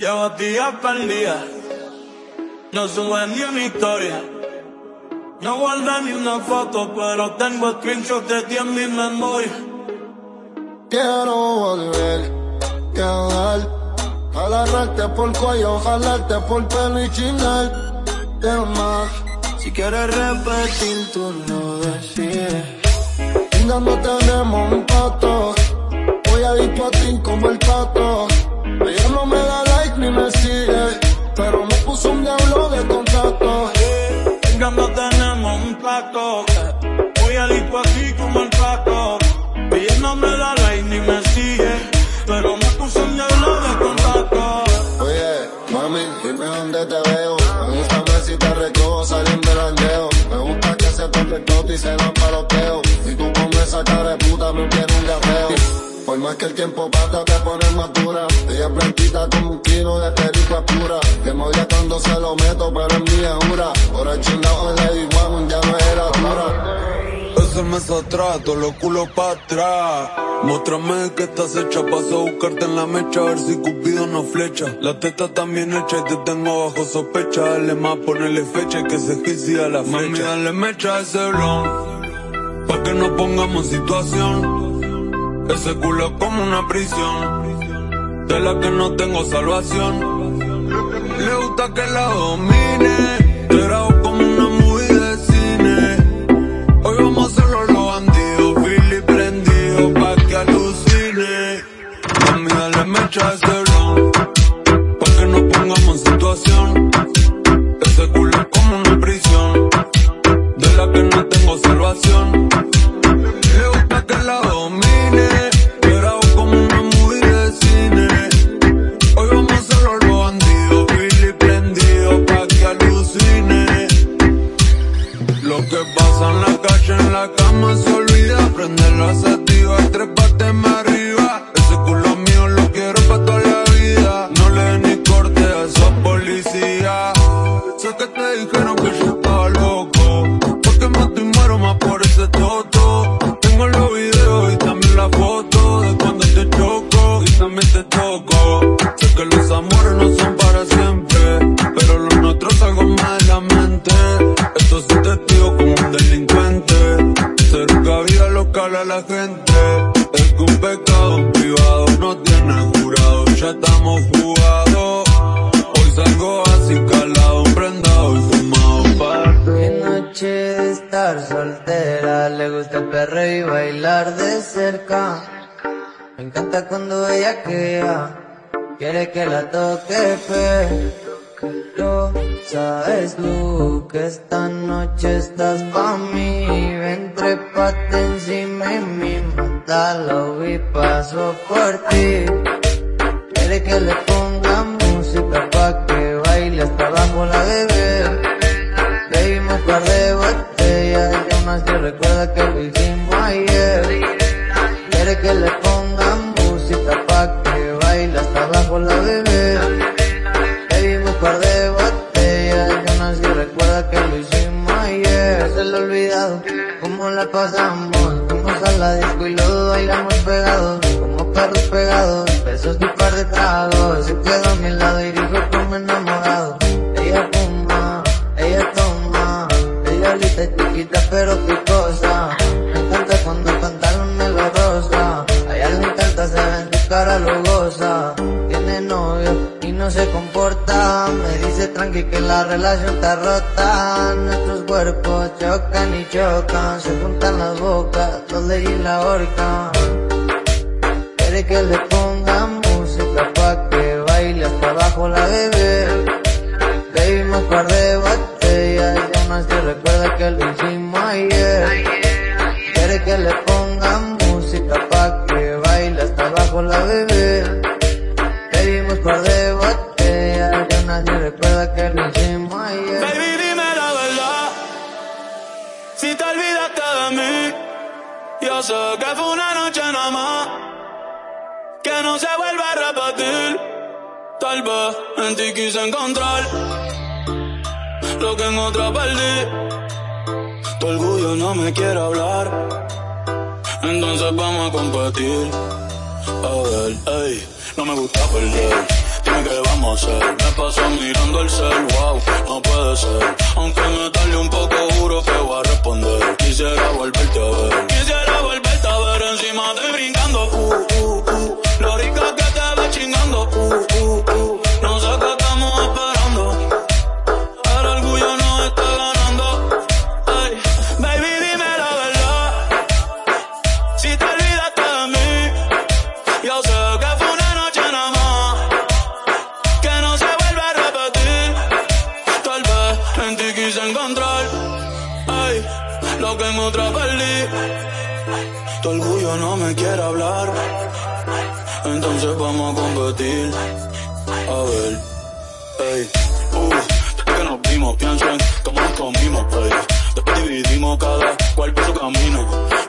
Llevo días día, no sube ni una historia. No guardé ni una foto, pero tengo screenshots de ti en mi memoria. Quiero volver, quedar, agarrarte por cuello, jalarte por pelo y chinar. más, si quieres repetir, tú lo decides. Y no tenemos un pato, voy a ir a ti como el pato. No tenemos un plato, voy a lipo así como el pato. Ella no me da like ni me sigue, pero me puso un diablo de contacto. Oye, mami, dime dónde te veo. Me gusta ver si te recojo saliendo del aldeo. Me gusta que se toque el y se dan paloteo. Y tú con esa cara de puta me quieres un gafeo. Por más que el tiempo pasa te pones más dura cuando se lo meto pero es mi jura Por el chingado de Lady One ya no era dura Ese mes atrás, todos los culos pa' atrás. Muéstrame que estás hecha, paso a buscarte en la mecha A ver si Cupido no flecha. La teta también hecha y te tengo bajo sospecha. Dale más, ponerle fecha y que se quisiera la fecha Mami, dale mecha a ese blon Pa' que no pongamos situación. Ese culo es como una prisión, de la que no tengo salvación. Le gusta que la domine, te grabo como una movie de cine. Hoy vamos a hacerlo los bandidos, Billy prendido pa' que alucine. Mami, dale mecha a ese blon, pa' que no pongamos en situación. La cama se olvida. Prende los activos, trepate más arriba y bailar de cerca. Me encanta cuando ella queda. Quiere que la toque. Pero sabes tú que esta noche estás pa' mí Ven, trepate encima y mi montalo y paso por ti Quiere que le ponga música pa' que baile hasta abajo la bebé Bebimos un par de botellas y más que recuerda que lo hicimos ayer que la relación está rota. Nuestros cuerpos chocan y chocan. Se juntan las bocas, los de y la horca. Quiere que le ponga música pa' que baile hasta abajo la bebé. Bebimos par de botellas y aún así recuerda que lo hicimos ayer. Quiere que le ponga música pa' que baile hasta abajo la bebé. Bebimos par de botellas recuerda que que fue una noche nada más. Que no se vuelva a repetir. Tal vez en ti quise encontrar lo que en otra perdí. Tu orgullo no me quiere hablar. Entonces vamos a competir. A ver, ey, no me gusta perder qué vamos a hacer. Me paso mirando el cel, wow, no puede ser. Aunque me tarde un poco, juro que voy a responder. Quisiera volverte a ver. Quisiera volverte a ver encima de brincar. me otra perdí. Tu orgullo no me quiere hablar. Entonces vamos a competir. A ver, ey, uh, que nos vimos, pienso en cómo nos comimos. Después dividimos cada cual por su camino.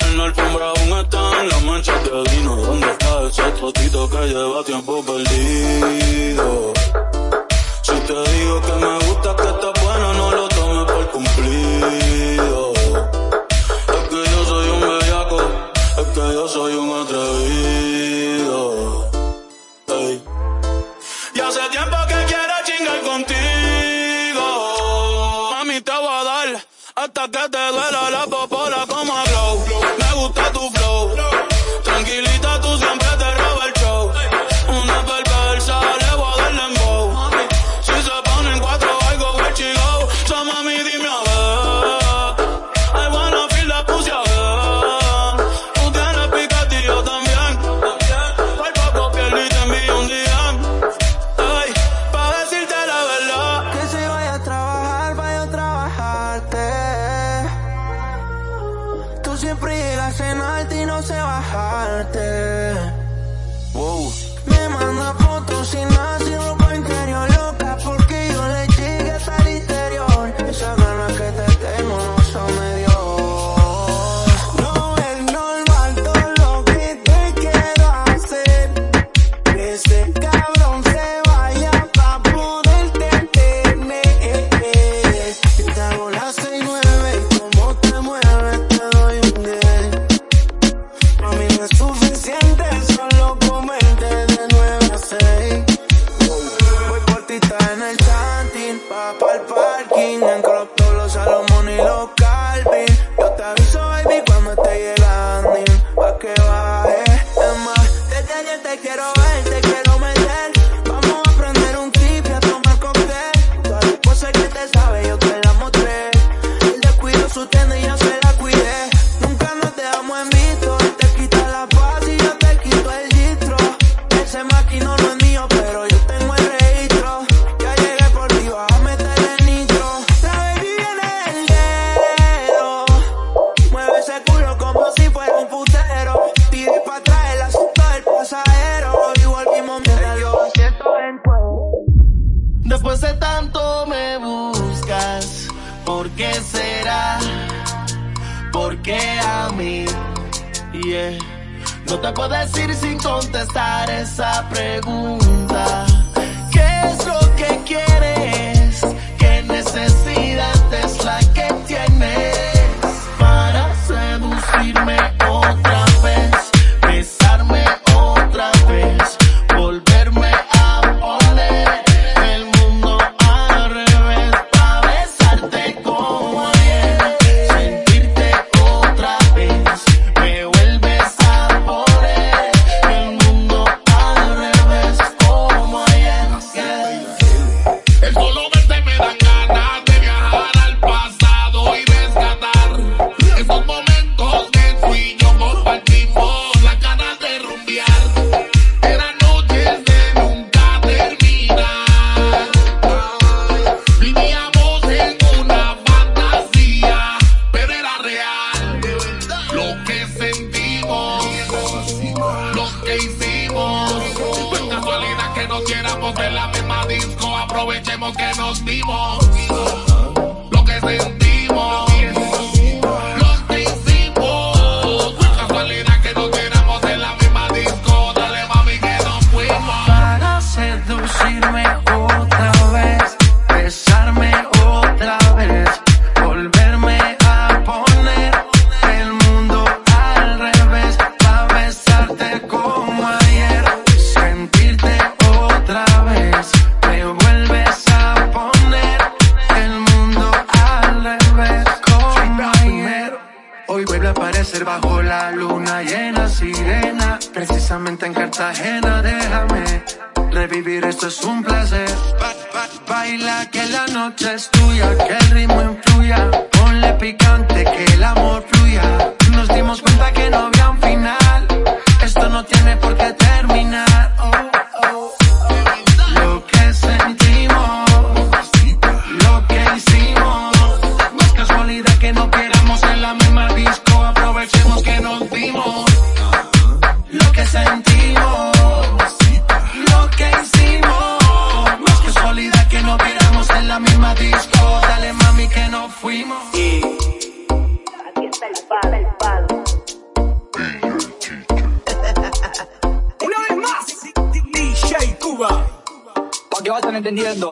En la alfombra aún están las manchas de vino. ¿Dónde está ese trocito que lleva tiempo perdido? Si te digo que me gusta, que estás bueno, no lo tomes por cumplido. da da da Quiera cenarte y no sé bajarte. Wow. Me manda fotos sin nada, Después de tanto me buscas, ¿por qué será? ¿Por qué a mí? Yeah. No te puedo decir sin contestar esa pregunta. sabemos que nos dimos. En Cartagena, déjame revivir, esto es un placer. baila que la noche es tuya, sentimos, lo que hicimos. Es casualidad que no queramos en la misma disco. Dale mami que nos fuimos. Aquí está el palo, el palo. Una vez más, DJ Cuba. Pa' que vayan entendiendo.